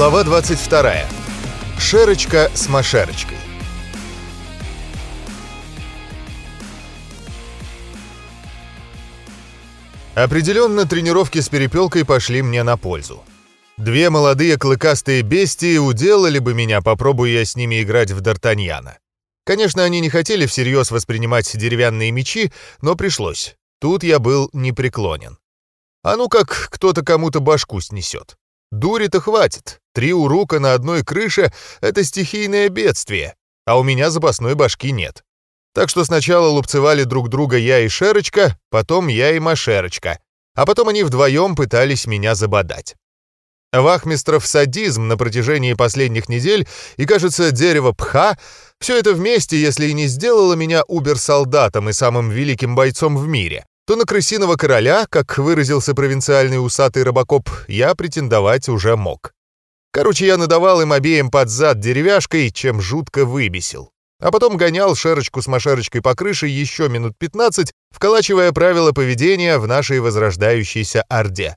Глава 22. Шерочка с Машерочкой. Определенно, тренировки с перепелкой пошли мне на пользу. Две молодые клыкастые бестии уделали бы меня, попробуя я с ними играть в Д'Артаньяна. Конечно, они не хотели всерьез воспринимать деревянные мечи, но пришлось. Тут я был непреклонен. А ну как кто-то кому-то башку снесет. Дури-то хватит. Три урука на одной крыше — это стихийное бедствие, а у меня запасной башки нет. Так что сначала лупцевали друг друга я и Шерочка, потом я и Машерочка, а потом они вдвоем пытались меня забодать. Вахмистров садизм на протяжении последних недель и, кажется, дерево пха — все это вместе, если и не сделало меня убер-солдатом и самым великим бойцом в мире, то на крысиного короля, как выразился провинциальный усатый робокоп, я претендовать уже мог. Короче, я надавал им обеим под зад деревяшкой, чем жутко выбесил. А потом гонял шерочку с машерочкой по крыше еще минут 15, вколачивая правила поведения в нашей возрождающейся орде.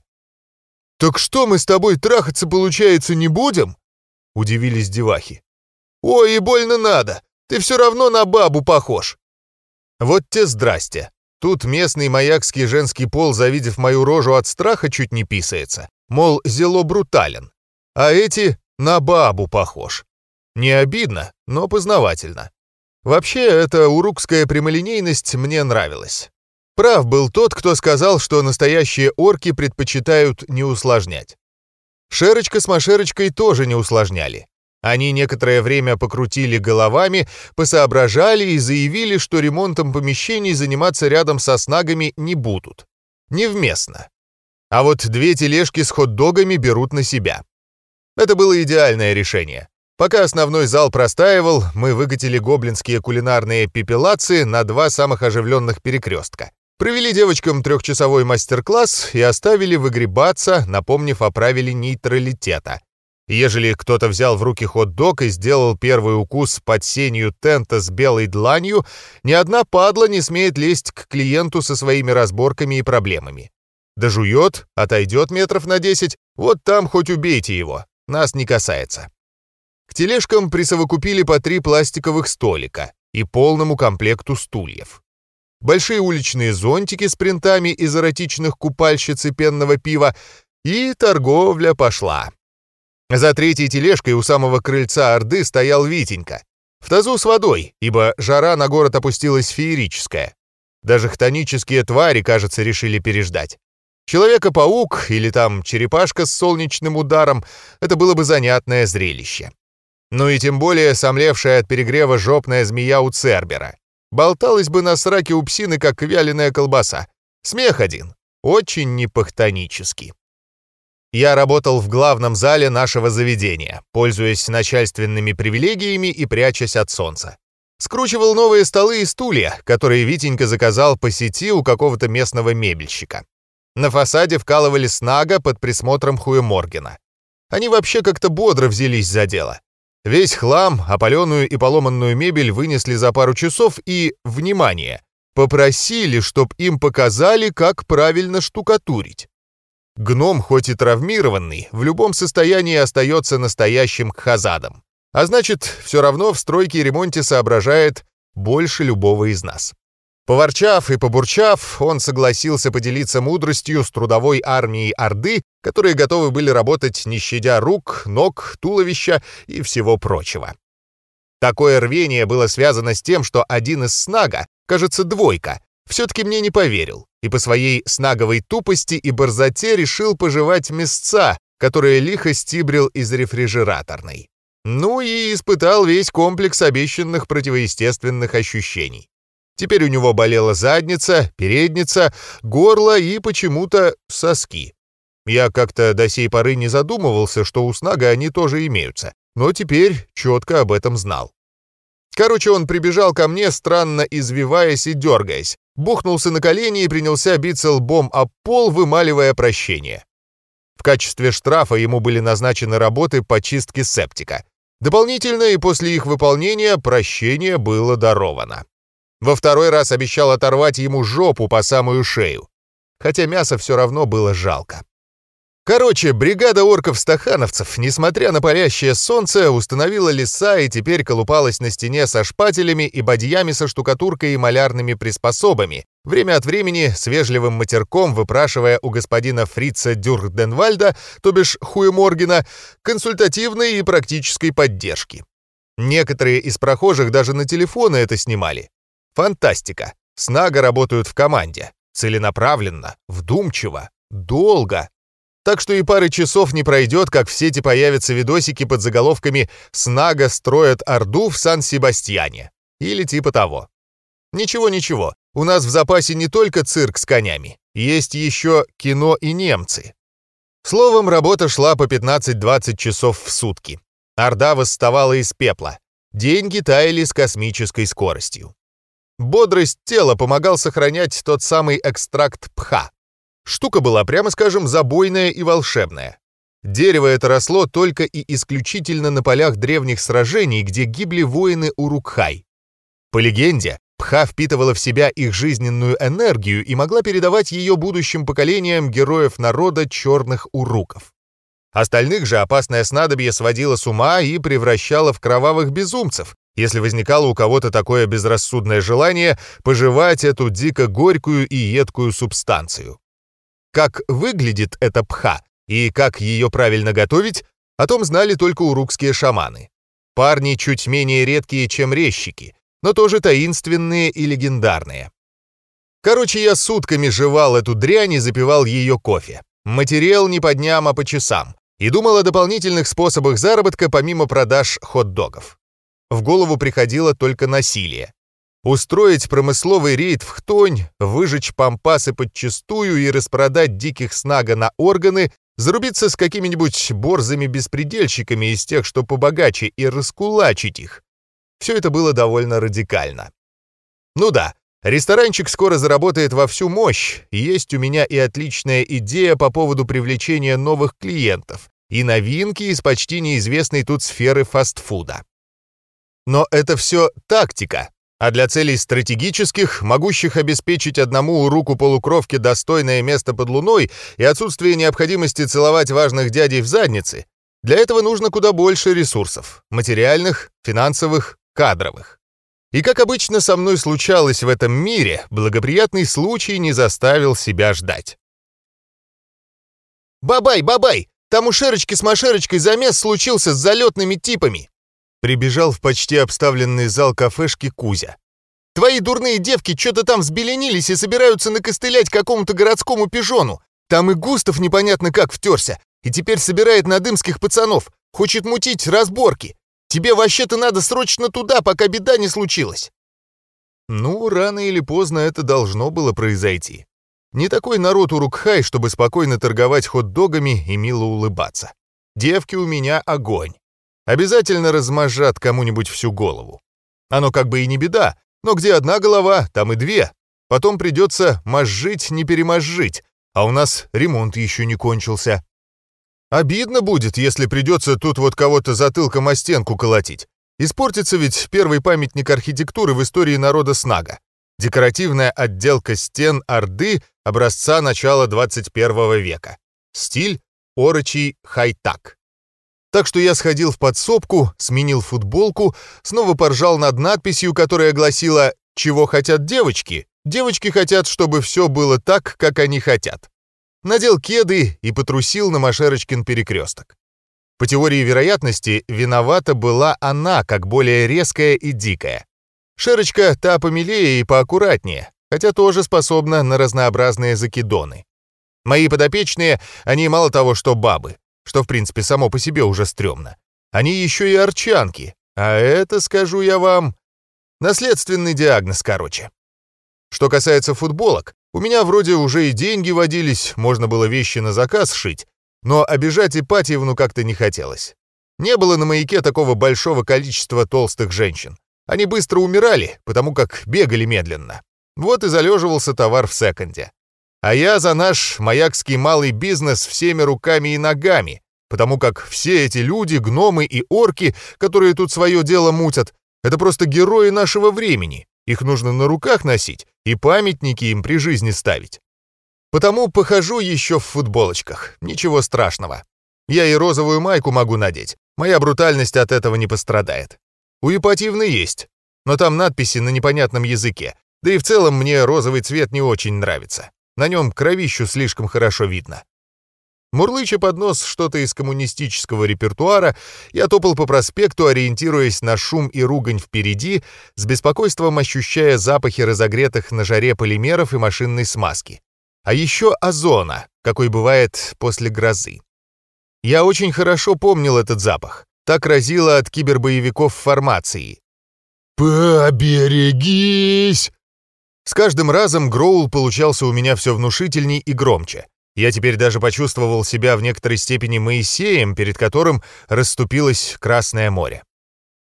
«Так что, мы с тобой трахаться, получается, не будем?» — удивились девахи. «Ой, и больно надо! Ты все равно на бабу похож!» Вот те здрасте. Тут местный маякский женский пол, завидев мою рожу от страха, чуть не писается. Мол, зело брутален. А эти на бабу похож. Не обидно, но познавательно. Вообще, эта урукская прямолинейность мне нравилась. Прав был тот, кто сказал, что настоящие орки предпочитают не усложнять. Шерочка с Машерочкой тоже не усложняли. Они некоторое время покрутили головами, посоображали и заявили, что ремонтом помещений заниматься рядом со снагами не будут. Невместно. А вот две тележки с хот-догами берут на себя. Это было идеальное решение. Пока основной зал простаивал, мы выкатили гоблинские кулинарные пепелации на два самых оживленных перекрестка. Провели девочкам трехчасовой мастер-класс и оставили выгребаться, напомнив о правиле нейтралитета. Ежели кто-то взял в руки хот-дог и сделал первый укус под сенью тента с белой дланью, ни одна падла не смеет лезть к клиенту со своими разборками и проблемами. Дожует, отойдет метров на 10, вот там хоть убейте его, нас не касается. К тележкам присовокупили по три пластиковых столика и полному комплекту стульев. Большие уличные зонтики с принтами из эротичных купальщиц и пенного пива, и торговля пошла. За третьей тележкой у самого крыльца Орды стоял Витенька. В тазу с водой, ибо жара на город опустилась феерическая. Даже хтонические твари, кажется, решили переждать. Человека-паук или там черепашка с солнечным ударом — это было бы занятное зрелище. Ну и тем более сомлевшая от перегрева жопная змея у Цербера. Болталась бы на сраке у псины, как вяленая колбаса. Смех один. Очень непахтонический. Я работал в главном зале нашего заведения, пользуясь начальственными привилегиями и прячась от солнца. Скручивал новые столы и стулья, которые Витенька заказал по сети у какого-то местного мебельщика. На фасаде вкалывали снага под присмотром Хуеморгена. Они вообще как-то бодро взялись за дело. Весь хлам, опаленную и поломанную мебель вынесли за пару часов и, внимание, попросили, чтоб им показали, как правильно штукатурить. Гном, хоть и травмированный, в любом состоянии остается настоящим хазадом. А значит, все равно в стройке и ремонте соображает больше любого из нас. Поворчав и побурчав, он согласился поделиться мудростью с трудовой армией Орды, которые готовы были работать не щадя рук, ног, туловища и всего прочего. Такое рвение было связано с тем, что один из снага, кажется, двойка, все-таки мне не поверил и по своей снаговой тупости и борзоте решил пожевать мясца, которые лихо стибрил из рефрижераторной. Ну и испытал весь комплекс обещанных противоестественных ощущений. Теперь у него болела задница, передница, горло и почему-то соски. Я как-то до сей поры не задумывался, что у снага они тоже имеются, но теперь четко об этом знал. Короче, он прибежал ко мне, странно извиваясь и дергаясь, бухнулся на колени и принялся биться лбом об пол, вымаливая прощение. В качестве штрафа ему были назначены работы по чистке септика. Дополнительно и после их выполнения прощение было даровано. Во второй раз обещал оторвать ему жопу по самую шею. Хотя мяса все равно было жалко. Короче, бригада орков-стахановцев, несмотря на палящее солнце, установила леса и теперь колупалась на стене со шпателями и бадьями со штукатуркой и малярными приспособами, время от времени с вежливым матерком выпрашивая у господина Фрица Дюрденвальда, то бишь Хуеморгена, консультативной и практической поддержки. Некоторые из прохожих даже на телефоны это снимали. Фантастика. Снага работают в команде. Целенаправленно, вдумчиво, долго. Так что и пары часов не пройдет, как в сети появятся видосики под заголовками «Снага строят Орду в Сан-Себастьяне» или типа того. Ничего-ничего, у нас в запасе не только цирк с конями, есть еще кино и немцы. Словом, работа шла по 15-20 часов в сутки. Орда восставала из пепла. Деньги таяли с космической скоростью. Бодрость тела помогал сохранять тот самый экстракт пха, Штука была, прямо скажем, забойная и волшебная. Дерево это росло только и исключительно на полях древних сражений, где гибли воины Урукхай. По легенде, Пха впитывала в себя их жизненную энергию и могла передавать ее будущим поколениям героев народа черных уруков. Остальных же опасное снадобье сводило с ума и превращало в кровавых безумцев, если возникало у кого-то такое безрассудное желание пожевать эту дико горькую и едкую субстанцию. Как выглядит эта пха и как ее правильно готовить, о том знали только урукские шаманы. Парни чуть менее редкие, чем резчики, но тоже таинственные и легендарные. Короче, я сутками жевал эту дрянь и запивал ее кофе. Материал не по дням, а по часам. И думал о дополнительных способах заработка помимо продаж хот-догов. В голову приходило только насилие. Устроить промысловый рейд в Хтонь, выжечь пампасы подчистую и распродать диких снага на органы, зарубиться с какими-нибудь борзыми-беспредельщиками из тех, что побогаче, и раскулачить их. Все это было довольно радикально. Ну да, ресторанчик скоро заработает во всю мощь, есть у меня и отличная идея по поводу привлечения новых клиентов, и новинки из почти неизвестной тут сферы фастфуда. Но это все тактика, а для целей стратегических, могущих обеспечить одному руку полукровки достойное место под луной и отсутствие необходимости целовать важных дядей в заднице, для этого нужно куда больше ресурсов – материальных, финансовых, кадровых. И как обычно со мной случалось в этом мире, благоприятный случай не заставил себя ждать. «Бабай, бабай! Там у Шерочки с Машерочкой замес случился с залетными типами!» Прибежал в почти обставленный зал кафешки Кузя. «Твои дурные девки что-то там взбеленились и собираются накостылять какому-то городскому пижону. Там и Густав непонятно как втерся, и теперь собирает надымских пацанов, хочет мутить разборки. Тебе вообще-то надо срочно туда, пока беда не случилась». Ну, рано или поздно это должно было произойти. Не такой народ у Рукхай, чтобы спокойно торговать хот-догами и мило улыбаться. Девки у меня огонь. Обязательно размажат кому-нибудь всю голову. Оно как бы и не беда, но где одна голова, там и две. Потом придется мозжить, не переможжить, а у нас ремонт еще не кончился. Обидно будет, если придется тут вот кого-то затылком о стенку колотить. Испортится ведь первый памятник архитектуры в истории народа Снага. Декоративная отделка стен Орды образца начала 21 века. Стиль – орочий хай-так. Так что я сходил в подсобку, сменил футболку, снова поржал над надписью, которая гласила «Чего хотят девочки? Девочки хотят, чтобы все было так, как они хотят». Надел кеды и потрусил на Машерочкин перекресток. По теории вероятности, виновата была она, как более резкая и дикая. Шерочка та помилее и поаккуратнее, хотя тоже способна на разнообразные закидоны. Мои подопечные, они мало того, что бабы, что в принципе само по себе уже стрёмно. Они еще и арчанки, а это, скажу я вам, наследственный диагноз, короче. Что касается футболок, у меня вроде уже и деньги водились, можно было вещи на заказ шить, но обижать Ипатьевну как-то не хотелось. Не было на маяке такого большого количества толстых женщин. Они быстро умирали, потому как бегали медленно. Вот и залеживался товар в секонде. А я за наш маякский малый бизнес всеми руками и ногами, потому как все эти люди, гномы и орки, которые тут свое дело мутят, это просто герои нашего времени. Их нужно на руках носить и памятники им при жизни ставить. Потому похожу еще в футболочках. Ничего страшного. Я и розовую майку могу надеть. Моя брутальность от этого не пострадает. У Ипатьевны есть, но там надписи на непонятном языке. Да и в целом мне розовый цвет не очень нравится. На нем кровищу слишком хорошо видно. Мурлыча под нос что-то из коммунистического репертуара, я топал по проспекту, ориентируясь на шум и ругань впереди, с беспокойством ощущая запахи разогретых на жаре полимеров и машинной смазки. А еще озона, какой бывает после грозы. Я очень хорошо помнил этот запах. Так разило от кибербоевиков формации. «Поберегись!» С каждым разом Гроул получался у меня все внушительней и громче. Я теперь даже почувствовал себя в некоторой степени Моисеем, перед которым расступилось Красное море.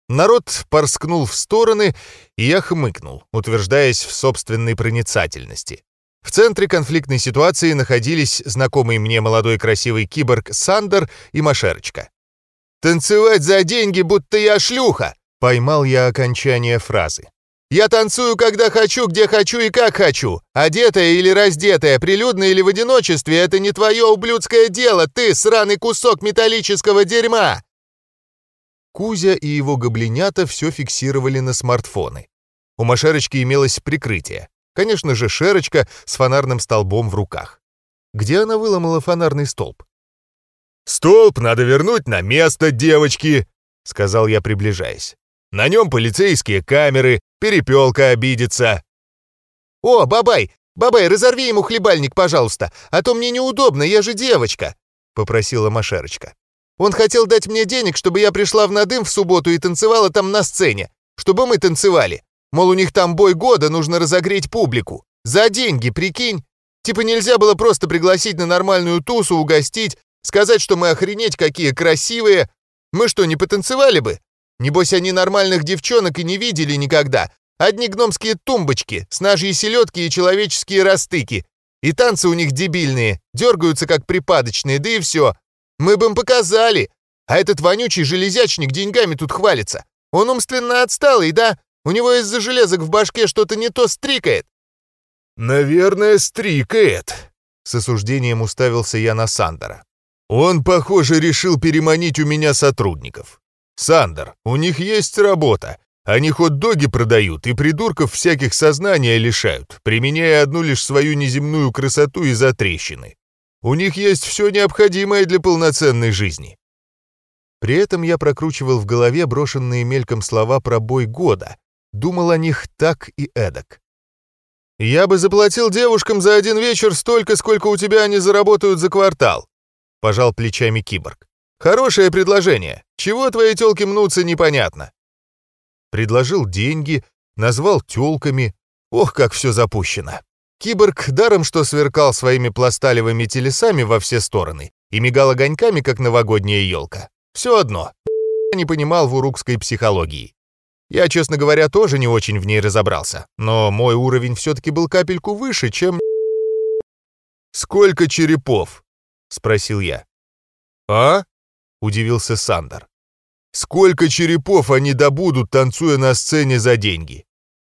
Народ порскнул в стороны, и я хмыкнул, утверждаясь в собственной проницательности. В центре конфликтной ситуации находились знакомый мне молодой красивый киборг Сандер и Машерочка. «Танцевать за деньги, будто я шлюха!» Поймал я окончание фразы. Я танцую, когда хочу, где хочу и как хочу. Одетая или раздетая, прилюдно или в одиночестве, это не твое ублюдское дело, ты сраный кусок металлического дерьма!» Кузя и его гоблинята все фиксировали на смартфоны. У Машерочки имелось прикрытие. Конечно же, Шерочка с фонарным столбом в руках. Где она выломала фонарный столб? «Столб надо вернуть на место, девочки!» — сказал я, приближаясь. «На нем полицейские камеры, Перепелка обидится. «О, бабай, бабай, разорви ему хлебальник, пожалуйста, а то мне неудобно, я же девочка», — попросила Машерочка. «Он хотел дать мне денег, чтобы я пришла в Надым в субботу и танцевала там на сцене, чтобы мы танцевали. Мол, у них там бой года, нужно разогреть публику. За деньги, прикинь. Типа нельзя было просто пригласить на нормальную тусу, угостить, сказать, что мы охренеть какие красивые. Мы что, не потанцевали бы? Небось, они нормальных девчонок и не видели никогда. Одни гномские тумбочки, снажьи селедки и человеческие растыки. И танцы у них дебильные, дергаются как припадочные, да и все. Мы бы им показали. А этот вонючий железячник деньгами тут хвалится. Он умственно отсталый, да? У него из-за железок в башке что-то не то стрикает. «Наверное, стрикает», — с осуждением уставился я на Сандера. «Он, похоже, решил переманить у меня сотрудников. Сандер, у них есть работа. Они хот-доги продают и придурков всяких сознания лишают, применяя одну лишь свою неземную красоту из-за трещины. У них есть все необходимое для полноценной жизни. При этом я прокручивал в голове брошенные мельком слова про бой года, думал о них так и эдак. «Я бы заплатил девушкам за один вечер столько, сколько у тебя они заработают за квартал», — пожал плечами киборг. Хорошее предложение. Чего твои тёлки мнутся, непонятно. Предложил деньги, назвал тёлками. Ох, как всё запущено. Киборг, даром что сверкал своими пласталевыми телесами во все стороны и мигал огоньками, как новогодняя елка. Все одно. не понимал в урукской психологии. Я, честно говоря, тоже не очень в ней разобрался, но мой уровень все-таки был капельку выше, чем... «Сколько черепов?» — спросил я. «А?» — удивился Сандер. «Сколько черепов они добудут, танцуя на сцене за деньги?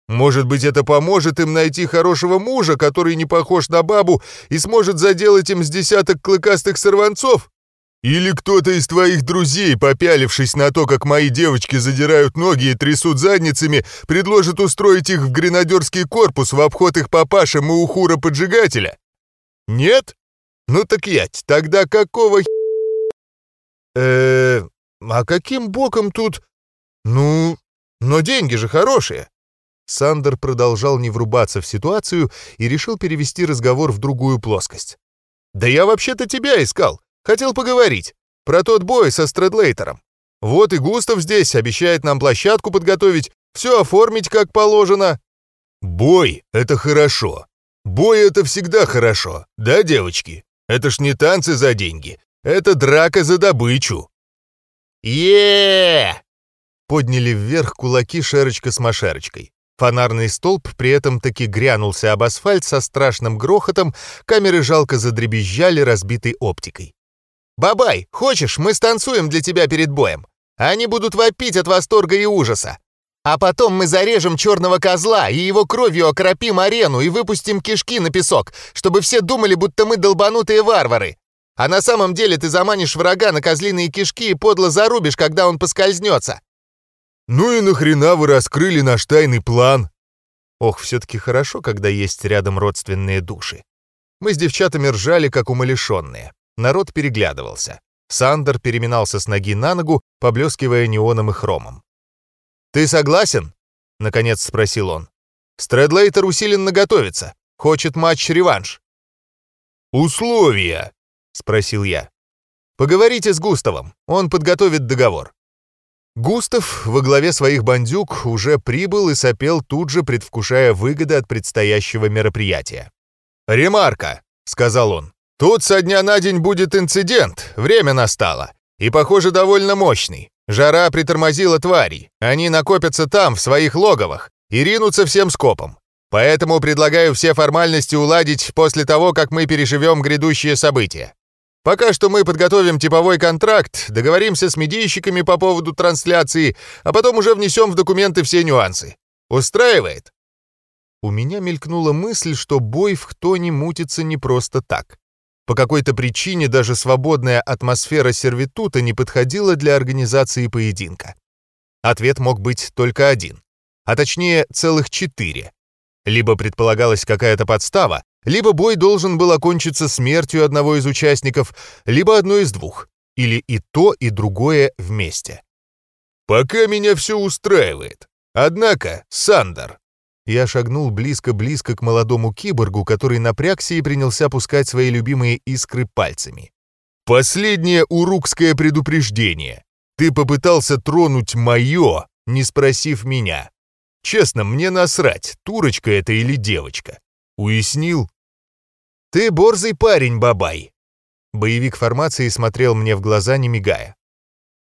Может быть, это поможет им найти хорошего мужа, который не похож на бабу и сможет заделать им с десяток клыкастых сорванцов? Или кто-то из твоих друзей, попялившись на то, как мои девочки задирают ноги и трясут задницами, предложит устроить их в гренадерский корпус в обход их папаши Маухура-поджигателя? Нет? Ну так ять, тогда какого хера э а каким боком тут... Ну, но деньги же хорошие. Сандер продолжал не врубаться в ситуацию и решил перевести разговор в другую плоскость. «Да я вообще-то тебя искал. Хотел поговорить. Про тот бой со Стрэдлейтером. Вот и Густав здесь обещает нам площадку подготовить, все оформить как положено». «Бой — это хорошо. Бой — это всегда хорошо, да, девочки? Это ж не танцы за деньги. Это драка за добычу!» е Подняли вверх кулаки Шерочка с Машерочкой. Фонарный столб при этом таки грянулся об асфальт со страшным грохотом, камеры жалко задребезжали разбитой оптикой. «Бабай, хочешь, мы станцуем для тебя перед боем? Они будут вопить от восторга и ужаса!» А потом мы зарежем черного козла и его кровью окропим арену и выпустим кишки на песок, чтобы все думали, будто мы долбанутые варвары. А на самом деле ты заманишь врага на козлиные кишки и подло зарубишь, когда он поскользнется. Ну и нахрена вы раскрыли наш тайный план? Ох, все-таки хорошо, когда есть рядом родственные души. Мы с девчатами ржали, как умалишенные. Народ переглядывался. Сандер переминался с ноги на ногу, поблескивая неоном и хромом. «Ты согласен?» — наконец спросил он. «Стрэдлейтер усиленно готовится. Хочет матч-реванш». «Условия?» — спросил я. «Поговорите с Густавом, он подготовит договор». Густав во главе своих бандюк уже прибыл и сопел тут же, предвкушая выгоды от предстоящего мероприятия. «Ремарка», — сказал он. «Тут со дня на день будет инцидент, время настало. И, похоже, довольно мощный. Жара притормозила тварей. Они накопятся там, в своих логовах, и ринутся всем скопом. Поэтому предлагаю все формальности уладить после того, как мы переживем грядущие события. Пока что мы подготовим типовой контракт, договоримся с медийщиками по поводу трансляции, а потом уже внесем в документы все нюансы. Устраивает?» У меня мелькнула мысль, что бой в Хтоне мутится не просто так. По какой-то причине даже свободная атмосфера сервитута не подходила для организации поединка. Ответ мог быть только один, а точнее целых четыре. Либо предполагалась какая-то подстава, либо бой должен был окончиться смертью одного из участников, либо одно из двух, или и то, и другое вместе. «Пока меня все устраивает. Однако, Сандер...» Я шагнул близко-близко к молодому киборгу, который напрягся и принялся пускать свои любимые искры пальцами. «Последнее урукское предупреждение. Ты попытался тронуть мое, не спросив меня. Честно, мне насрать, турочка это или девочка. Уяснил? «Ты борзый парень, бабай!» Боевик формации смотрел мне в глаза, не мигая.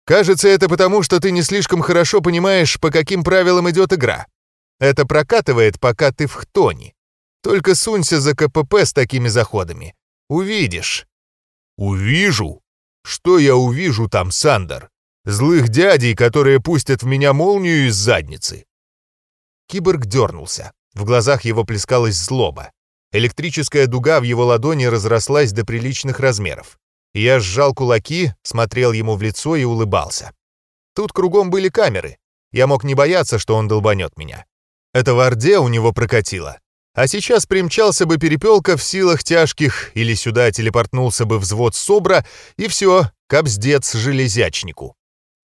«Кажется, это потому, что ты не слишком хорошо понимаешь, по каким правилам идет игра. Это прокатывает, пока ты в хтоне. Только сунься за КПП с такими заходами. Увидишь». «Увижу? Что я увижу там, Сандер? Злых дядей, которые пустят в меня молнию из задницы?» Киборг дернулся. В глазах его плескалась злоба. Электрическая дуга в его ладони разрослась до приличных размеров. Я сжал кулаки, смотрел ему в лицо и улыбался. Тут кругом были камеры. Я мог не бояться, что он долбанет меня. Это в Орде у него прокатило. А сейчас примчался бы перепелка в силах тяжких, или сюда телепортнулся бы взвод СОБРа, и все, капздец железячнику.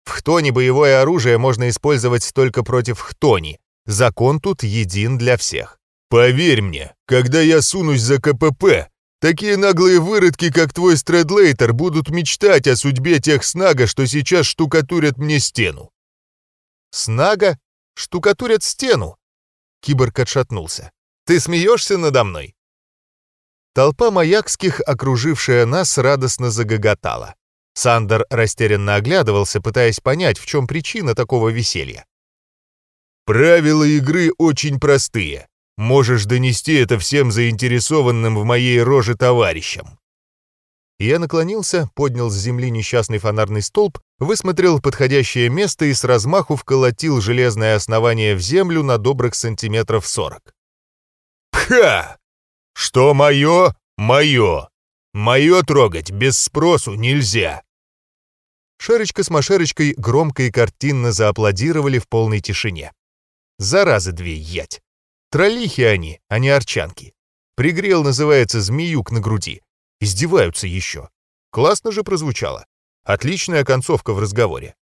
В Хтоне боевое оружие можно использовать только против Хтони. Закон тут един для всех. Поверь мне, когда я сунусь за КПП, такие наглые выродки, как твой Стрэдлейтер, будут мечтать о судьбе тех снага, что сейчас штукатурят мне стену». «Снага? Штукатурят стену?» Киборг отшатнулся. «Ты смеешься надо мной?» Толпа маякских, окружившая нас, радостно загоготала. Сандер растерянно оглядывался, пытаясь понять, в чем причина такого веселья. «Правила игры очень простые. Можешь донести это всем заинтересованным в моей роже товарищам». Я наклонился, поднял с земли несчастный фонарный столб, высмотрел подходящее место и с размаху вколотил железное основание в землю на добрых сантиметров сорок. «Пха! Что мое? Мое! Мое трогать без спросу нельзя!» Шерочка с Машерочкой громко и картинно зааплодировали в полной тишине. Заразы две ять! Троллихи они, а не арчанки. Пригрел, называется, змеюк на груди. Издеваются еще. Классно же прозвучало. Отличная концовка в разговоре.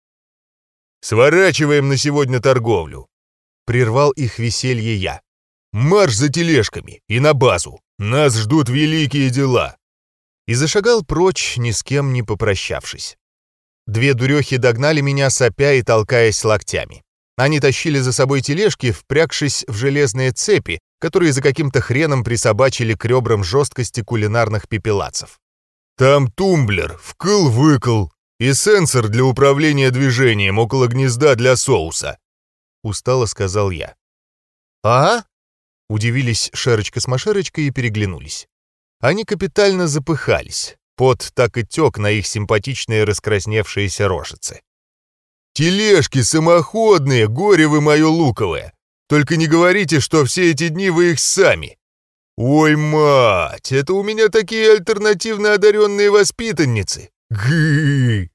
«Сворачиваем на сегодня торговлю», — прервал их веселье я. «Марш за тележками и на базу. Нас ждут великие дела». И зашагал прочь, ни с кем не попрощавшись. Две дурехи догнали меня, сопя и толкаясь локтями. Они тащили за собой тележки, впрягшись в железные цепи, которые за каким-то хреном присобачили к ребрам жесткости кулинарных пепелацев. «Там тумблер, вкл-выкл, и сенсор для управления движением около гнезда для соуса», — устало сказал я. «А?» — удивились Шерочка с Машерочкой и переглянулись. Они капитально запыхались, пот так и тек на их симпатичные раскрасневшиеся рожицы. Тележки самоходные, горе вы мое луковое. Только не говорите, что все эти дни вы их сами. Ой, мать, это у меня такие альтернативно одаренные воспитанницы. Гы!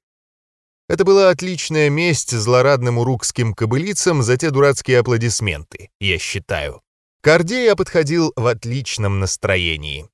Это была отличная месть злорадным урукским кобылицам за те дурацкие аплодисменты, я считаю. К я подходил в отличном настроении.